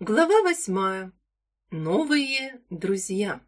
Глава восьмая. Новые друзья.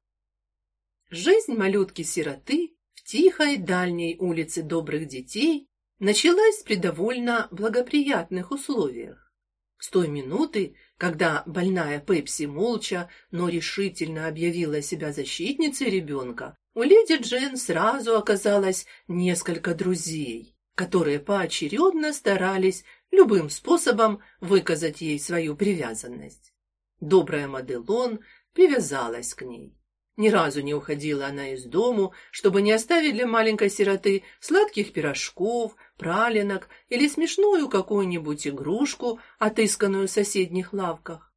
Жизнь малютки-сироты в тихой дальней улице добрых детей началась при довольно благоприятных условиях. С той минуты, когда больная Пепси молча, но решительно объявила себя защитницей ребенка, у леди Джен сразу оказалось несколько друзей, которые поочередно старались любым способом выказать ей свою привязанность. Добрая Маделон привязалась к ней. Ни разу не уходила она из дому, чтобы не оставить для маленькой сироты сладких пирожков, пралинок или смешную какую-нибудь игрушку, отысканную в соседних лавках.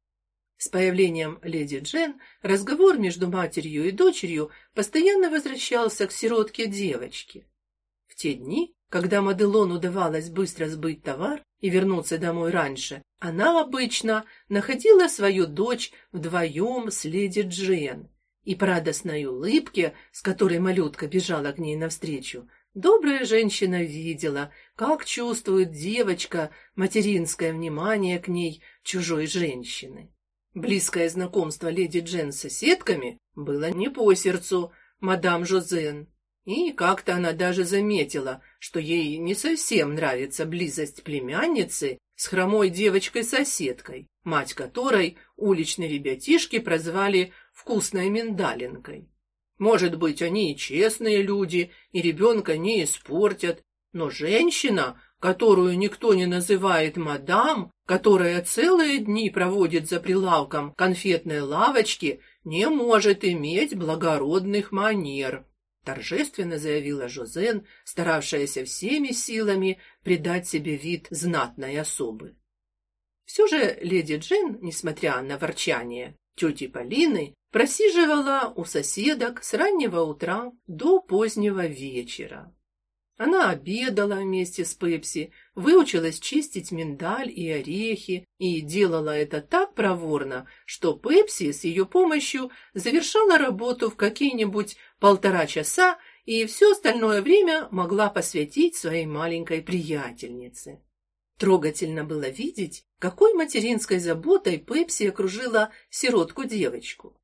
С появлением леди Джен разговор между матерью и дочерью постоянно возвращался к сиротке девочки. В те дни, когда Маделон удавалось быстро сбыть товар, и вернуться домой раньше, она обычно находила свою дочь вдвоем с леди Джен. И по радостной улыбке, с которой малютка бежала к ней навстречу, добрая женщина видела, как чувствует девочка материнское внимание к ней чужой женщины. Близкое знакомство леди Джен с соседками было не по сердцу мадам Жозен. И как-то она даже заметила, что ей не совсем нравится близость племянницы с хромой девочкой-соседкой, мать которой уличные ребятишки прозвали «вкусной миндалинкой». Может быть, они и честные люди, и ребенка не испортят, но женщина, которую никто не называет мадам, которая целые дни проводит за прилавком конфетной лавочки, не может иметь благородных манер торжественно заявила Жозен, старавшаяся всеми силами придать себе вид знатной особы. Все же леди Джин, несмотря на ворчание тети Полины, просиживала у соседок с раннего утра до позднего вечера. Она обедала вместе с Пепси, выучилась чистить миндаль и орехи и делала это так проворно, что Пепси с ее помощью завершала работу в какие-нибудь полтора часа и все остальное время могла посвятить своей маленькой приятельнице. Трогательно было видеть, какой материнской заботой Пепси окружила сиротку-девочку.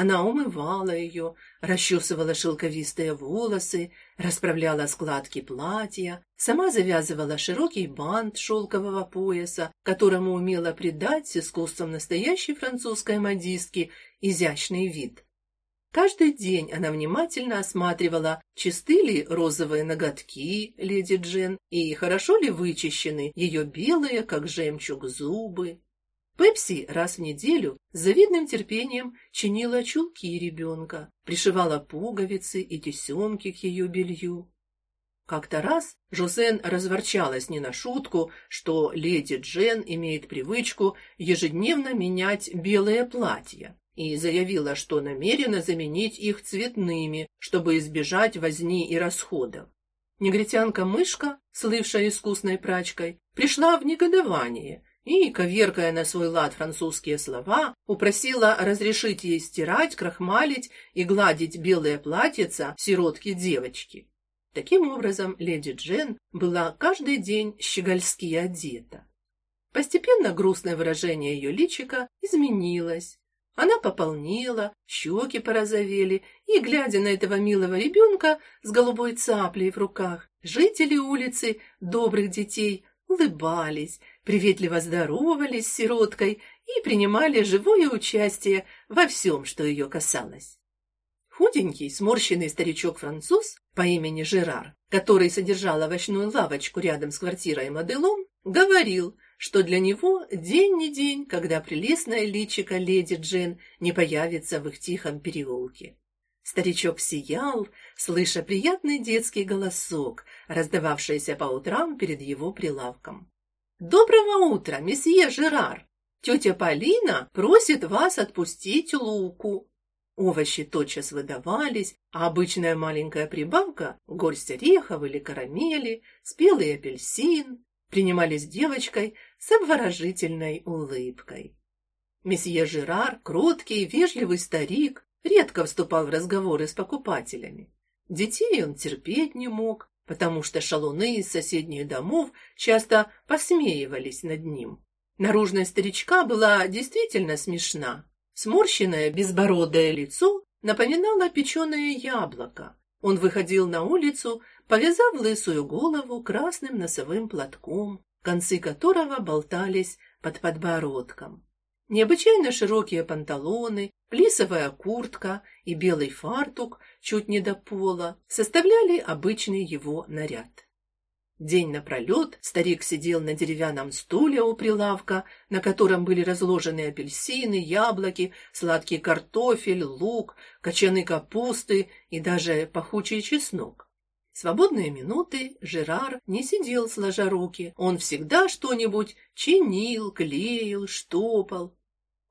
Она умывала ее, расчесывала шелковистые волосы, расправляла складки платья, сама завязывала широкий бант шелкового пояса, которому умела придать с искусством настоящей французской модистки изящный вид. Каждый день она внимательно осматривала, чисты ли розовые ноготки леди Джен и хорошо ли вычищены ее белые, как жемчуг, зубы. Пепси раз в неделю с завидным терпением чинила чулки ребенка, пришивала пуговицы и тесемки к ее белью. Как-то раз Жозен разворчалась не на шутку, что леди Джен имеет привычку ежедневно менять белые платья, и заявила, что намерена заменить их цветными, чтобы избежать возни и расходов. Негритянка-мышка, слывшая искусной прачкой, пришла в негодование и, коверкая на свой лад французские слова, упросила разрешить ей стирать, крахмалить и гладить белое платьица сиротки-девочки. Таким образом, леди Джен была каждый день щегольски одета. Постепенно грустное выражение ее личика изменилось. Она пополнела, щеки порозовели, и, глядя на этого милого ребенка с голубой цаплей в руках, жители улицы добрых детей улыбались, приветливо здоровались с сироткой и принимали живое участие во всем, что ее касалось. Худенький, сморщенный старичок-француз по имени Жерар, который содержал овощную лавочку рядом с квартирой Маделон, говорил, что для него день не день, когда прелестная личико леди Джен не появится в их тихом переулке. Старичок сиял, слыша приятный детский голосок, раздававшийся по утрам перед его прилавком. Доброго утра, месье Жерар. Тетя Полина просит вас отпустить луку. Овощи тотчас выдавались, а обычная маленькая прибавка, горсть орехов или карамели, спелый апельсин, принимались девочкой с обворожительной улыбкой. Месье Жерар, кроткий, вежливый старик, редко вступал в разговоры с покупателями. Детей он терпеть не мог, потому что шалуны из соседних домов часто посмеивались над ним. Наружность старичка была действительно смешна. Сморщенное безбородое лицо напоминало печеное яблоко. Он выходил на улицу, повязав лысую голову красным носовым платком, концы которого болтались под подбородком. Необычайно широкие панталоны, плисовая куртка и белый фартук чуть не до пола составляли обычный его наряд. День напролет старик сидел на деревянном стуле у прилавка, на котором были разложены апельсины, яблоки, сладкий картофель, лук, кочаны капусты и даже пахучий чеснок. свободные минуты Жерар не сидел сложа руки, он всегда что-нибудь чинил, клеил, штопал.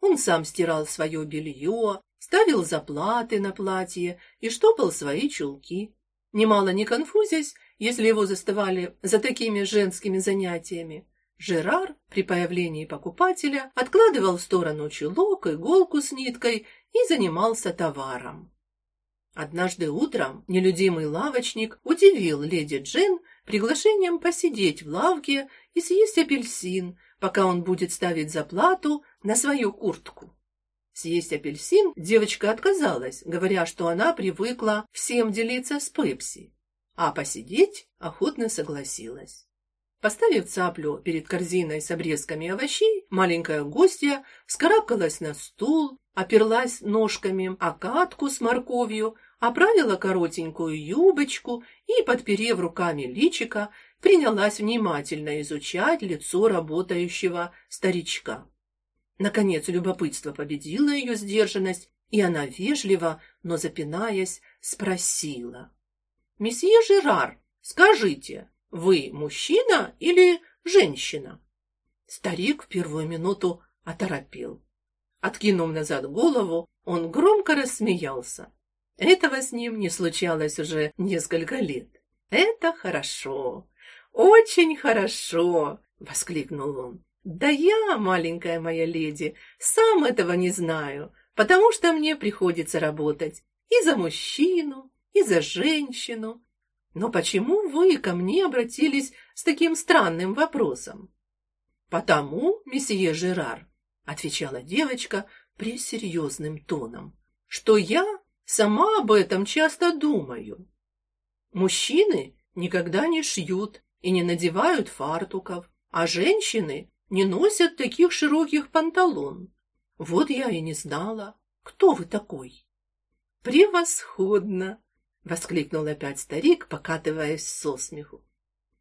Он сам стирал свое белье, ставил заплаты на платье и штопал свои чулки. Немало не конфузясь, если его заставали за такими женскими занятиями. Жерар при появлении покупателя откладывал в сторону чулок, иголку с ниткой и занимался товаром. Однажды утром нелюдимый лавочник удивил леди Джен приглашением посидеть в лавке и съесть апельсин, пока он будет ставить заплату на свою куртку. Съесть апельсин девочка отказалась, говоря, что она привыкла всем делиться с Пепси а посидеть охотно согласилась. Поставив цаплю перед корзиной с обрезками овощей, маленькая гостья вскарабкалась на стул, оперлась ножками о катку с морковью, оправила коротенькую юбочку и, подперев руками личика, принялась внимательно изучать лицо работающего старичка. Наконец любопытство победило ее сдержанность, и она вежливо, но запинаясь, спросила: Месье Жерар, скажите, вы мужчина или женщина? Старик в первую минуту оторопел. Откинув назад голову, он громко рассмеялся. Этого с ним не случалось уже несколько лет. Это хорошо. Очень хорошо, воскликнул он. Да я, маленькая моя леди, сам этого не знаю, потому что мне приходится работать и за мужчину, и за женщину. Но почему вы ко мне обратились с таким странным вопросом? Потому, месье Жерар, отвечала девочка пресерьезным тоном, что я сама об этом часто думаю. Мужчины никогда не шьют и не надевают фартуков, а женщины не носят таких широких панталон. Вот я и не знала, кто вы такой. Превосходно, воскликнул опять старик, покатываясь со смеху.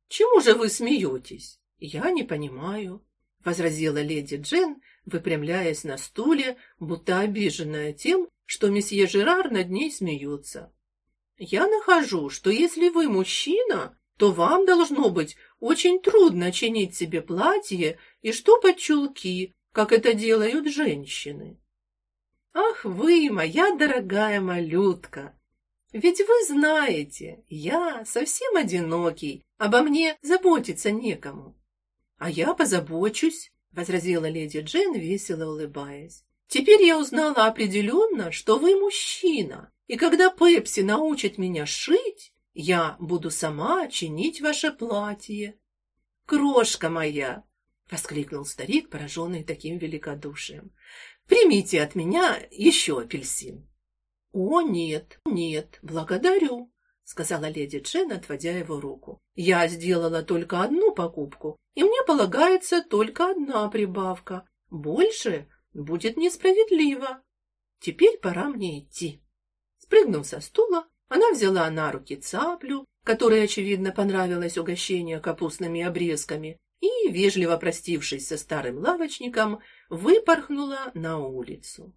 Чему же вы смеетесь? Я не понимаю, возразила леди Джен, выпрямляясь на стуле, будто обиженная тем, что месье Жерар над ней смеется. Я нахожу, что если вы мужчина, то вам должно быть очень трудно чинить себе платье и штопать чулки, как это делают женщины. Ах вы, моя дорогая малютка, ведь вы знаете, я совсем одинокий, обо мне заботиться некому. А я позабочусь, возразила леди Джен, весело улыбаясь. Теперь я узнала определенно, что вы мужчина, и когда Пепси научит меня шить, я буду сама чинить ваше платье. Крошка моя, воскликнул старик, пораженный таким великодушием. Примите от меня еще апельсин. О, нет, нет, благодарю, сказала леди Джен, отводя его руку. Я сделала только одну покупку, и мне полагается только одна прибавка. Больше будет несправедливо. Теперь пора мне идти. Спрыгнув со стула, она взяла на руки цаплю, которой очевидно понравилось угощение капустными обрезками, и, вежливо простившись со старым лавочником, выпорхнула на улицу.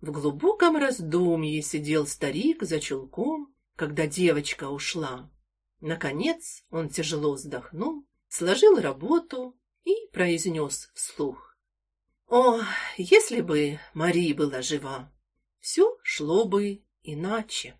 В глубоком раздумье сидел старик за чулком, когда девочка ушла. Наконец он тяжело вздохнул, сложил работу и произнес вслух: "О, если бы Мари была жива, все шло бы иначе".